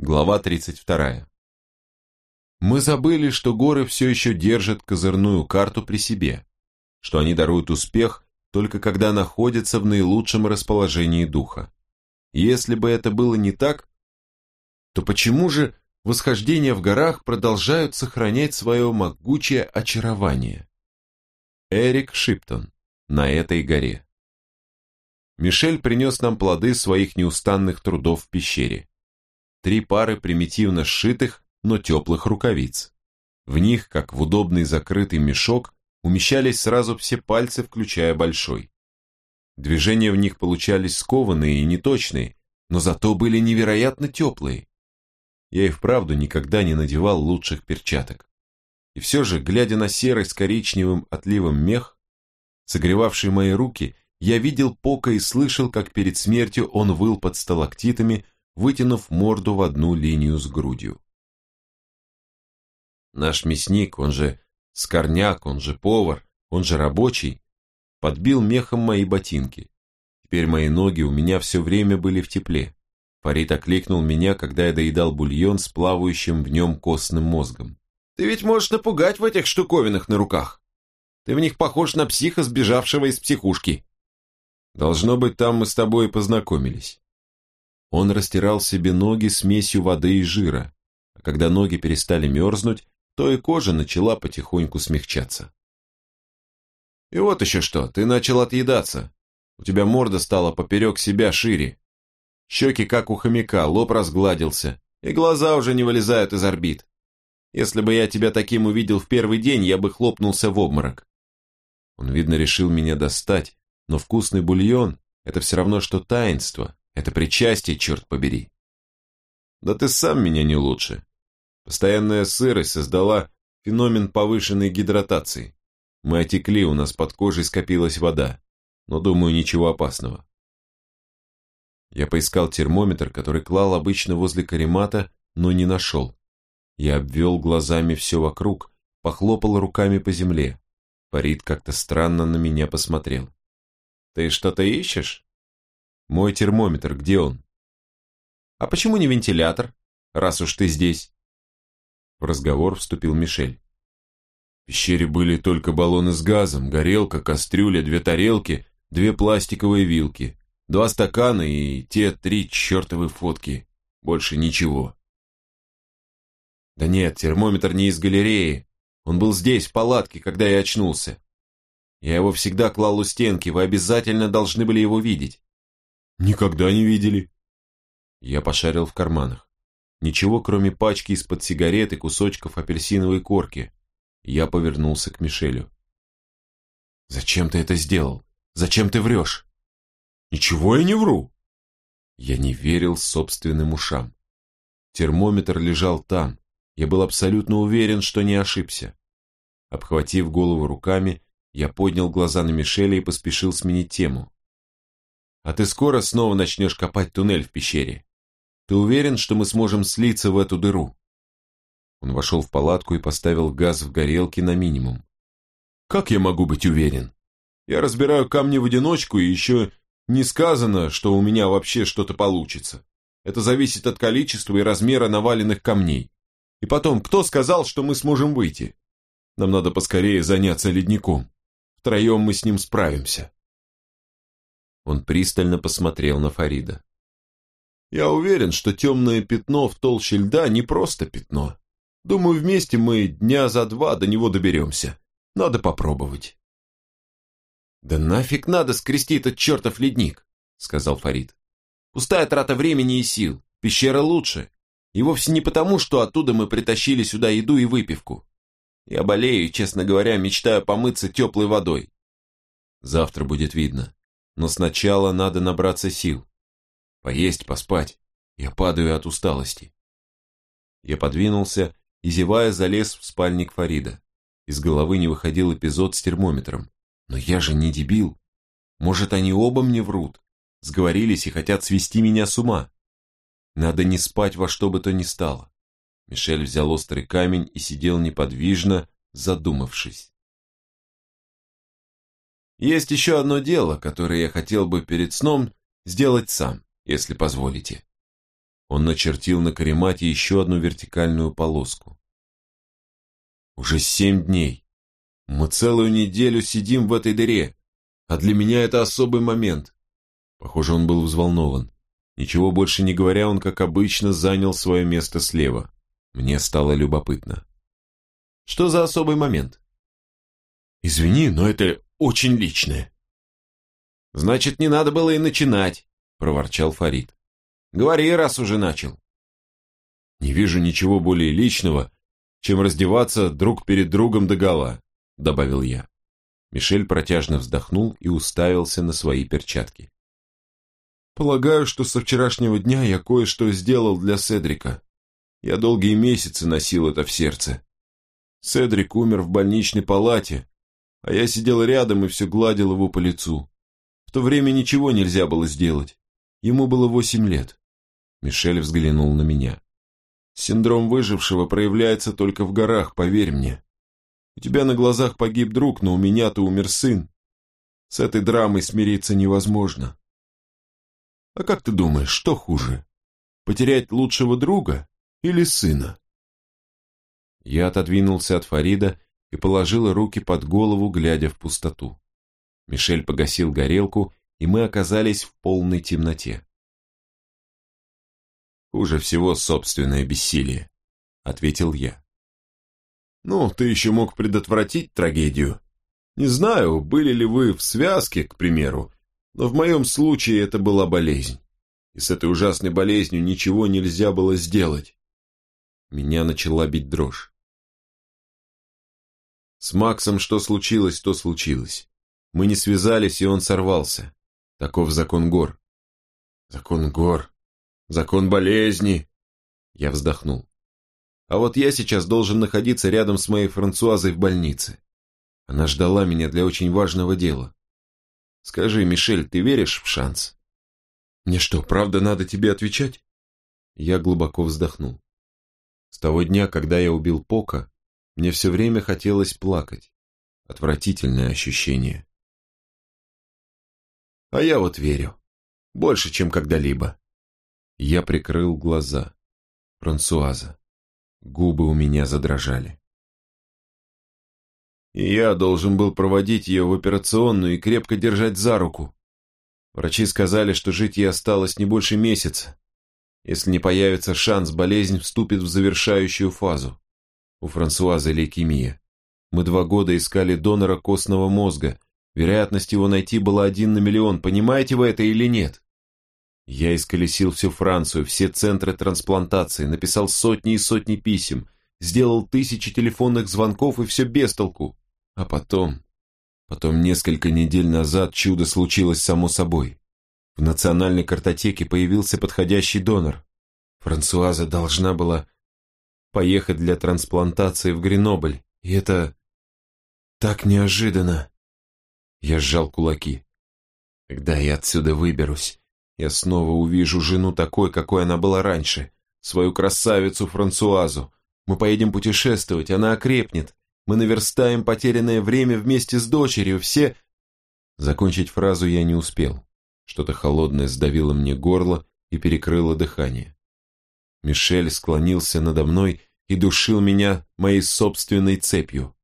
Глава 32. Мы забыли, что горы все еще держат козырную карту при себе, что они даруют успех только когда находятся в наилучшем расположении духа. Если бы это было не так, то почему же восхождения в горах продолжают сохранять свое могучее очарование? Эрик Шиптон на этой горе. Мишель принес нам плоды своих неустанных трудов в пещере. Три пары примитивно сшитых, но теплых рукавиц. В них, как в удобный закрытый мешок, умещались сразу все пальцы, включая большой. Движения в них получались скованные и неточные, но зато были невероятно теплые. Я и вправду никогда не надевал лучших перчаток. И все же, глядя на серый с коричневым отливом мех, согревавший мои руки, я видел Пока и слышал, как перед смертью он выл под сталактитами, вытянув морду в одну линию с грудью. Наш мясник, он же скорняк, он же повар, он же рабочий, подбил мехом мои ботинки. Теперь мои ноги у меня все время были в тепле. Фарид окликнул меня, когда я доедал бульон с плавающим в нем костным мозгом. «Ты ведь можешь напугать в этих штуковинах на руках. Ты в них похож на психа, сбежавшего из психушки». Должно быть, там мы с тобой и познакомились. Он растирал себе ноги смесью воды и жира, а когда ноги перестали мерзнуть, то и кожа начала потихоньку смягчаться. И вот еще что, ты начал отъедаться. У тебя морда стала поперек себя шире. Щеки как у хомяка, лоб разгладился, и глаза уже не вылезают из орбит. Если бы я тебя таким увидел в первый день, я бы хлопнулся в обморок. Он, видно, решил меня достать, но вкусный бульон – это все равно, что таинство, это причастие, черт побери. Да ты сам меня не лучше. Постоянная сырость создала феномен повышенной гидратации. Мы отекли, у нас под кожей скопилась вода, но, думаю, ничего опасного. Я поискал термометр, который клал обычно возле каремата, но не нашел. Я обвел глазами все вокруг, похлопал руками по земле. Фарид как-то странно на меня посмотрел. Ты что-то ищешь? Мой термометр, где он? А почему не вентилятор, раз уж ты здесь? В разговор вступил Мишель. В пещере были только баллоны с газом, горелка, кастрюля, две тарелки, две пластиковые вилки, два стакана и те три чертовы фотки. Больше ничего. Да нет, термометр не из галереи. Он был здесь, в палатке, когда я очнулся. Я его всегда клал у стенки, вы обязательно должны были его видеть. Никогда не видели. Я пошарил в карманах. Ничего, кроме пачки из-под сигарет и кусочков апельсиновой корки. Я повернулся к Мишелю. «Зачем ты это сделал? Зачем ты врешь?» «Ничего я не вру!» Я не верил собственным ушам. Термометр лежал там. Я был абсолютно уверен, что не ошибся. Обхватив голову руками, я поднял глаза на Мишеля и поспешил сменить тему. «А ты скоро снова начнешь копать туннель в пещере? Ты уверен, что мы сможем слиться в эту дыру?» Он вошел в палатку и поставил газ в горелке на минимум. «Как я могу быть уверен? Я разбираю камни в одиночку, и еще не сказано, что у меня вообще что-то получится. Это зависит от количества и размера наваленных камней. И потом, кто сказал, что мы сможем выйти? Нам надо поскорее заняться ледником». Втроем мы с ним справимся. Он пристально посмотрел на Фарида. Я уверен, что темное пятно в толще льда не просто пятно. Думаю, вместе мы дня за два до него доберемся. Надо попробовать. Да нафиг надо скрести этот чертов ледник, сказал Фарид. Пустая трата времени и сил. Пещера лучше. И вовсе не потому, что оттуда мы притащили сюда еду и выпивку. Я болею и, честно говоря, мечтаю помыться теплой водой. Завтра будет видно. Но сначала надо набраться сил. Поесть, поспать. Я падаю от усталости. Я подвинулся и, зевая, залез в спальник Фарида. Из головы не выходил эпизод с термометром. Но я же не дебил. Может, они оба мне врут, сговорились и хотят свести меня с ума. Надо не спать во что бы то ни стало. Мишель взял острый камень и сидел неподвижно, задумавшись. Есть еще одно дело, которое я хотел бы перед сном сделать сам, если позволите. Он начертил на каремате еще одну вертикальную полоску. Уже семь дней. Мы целую неделю сидим в этой дыре, а для меня это особый момент. Похоже, он был взволнован. Ничего больше не говоря, он, как обычно, занял свое место слева. Мне стало любопытно. Что за особый момент? Извини, но это очень личное. Значит, не надо было и начинать, проворчал Фарид. Говори, раз уже начал. Не вижу ничего более личного, чем раздеваться друг перед другом догола, добавил я. Мишель протяжно вздохнул и уставился на свои перчатки. Полагаю, что со вчерашнего дня я кое-что сделал для Седрика. Я долгие месяцы носил это в сердце. Седрик умер в больничной палате, а я сидел рядом и все гладил его по лицу. В то время ничего нельзя было сделать. Ему было восемь лет. Мишель взглянул на меня. Синдром выжившего проявляется только в горах, поверь мне. У тебя на глазах погиб друг, но у меня-то умер сын. С этой драмой смириться невозможно. А как ты думаешь, что хуже? Потерять лучшего друга или сына? Я отодвинулся от Фарида и положил руки под голову, глядя в пустоту. Мишель погасил горелку, и мы оказались в полной темноте. «Хуже всего собственное бессилие», — ответил я. Ну, ты еще мог предотвратить трагедию. Не знаю, были ли вы в связке, к примеру, но в моем случае это была болезнь. И с этой ужасной болезнью ничего нельзя было сделать. Меня начала бить дрожь. С Максом что случилось, то случилось. Мы не связались, и он сорвался. Таков закон гор. Закон гор. Закон болезни. Я вздохнул. А вот я сейчас должен находиться рядом с моей Франсуазой в больнице. Она ждала меня для очень важного дела. Скажи, Мишель, ты веришь в шанс? Мне что, правда надо тебе отвечать? Я глубоко вздохнул. С того дня, когда я убил Пока, мне все время хотелось плакать. Отвратительное ощущение. А я вот верю. Больше, чем когда-либо. Я прикрыл глаза. Франсуаза. Губы у меня задрожали. И я должен был проводить ее в операционную и крепко держать за руку. Врачи сказали, что жить ей осталось не больше месяца. Если не появится шанс, болезнь вступит в завершающую фазу. У Франсуазы лейкемия. Мы два года искали донора костного мозга. Вероятность его найти была один на миллион. Понимаете вы это или нет? Я исколесил всю Францию, все центры трансплантации, написал сотни и сотни писем, сделал тысячи телефонных звонков и все без толку. А потом... Потом несколько недель назад чудо случилось само собой. В национальной картотеке появился подходящий донор. Франсуаза должна была поехать для трансплантации в Гренобль, и это так неожиданно. Я сжал кулаки. Когда я отсюда выберусь, я снова увижу жену такой, какой она была раньше, свою красавицу Франсуазу. Мы поедем путешествовать, она окрепнет. Мы наверстаем потерянное время вместе с дочерью, все... Закончить фразу я не успел. Что-то холодное сдавило мне горло и перекрыло дыхание. Мишель склонился надо мной и душил меня моей собственной цепью.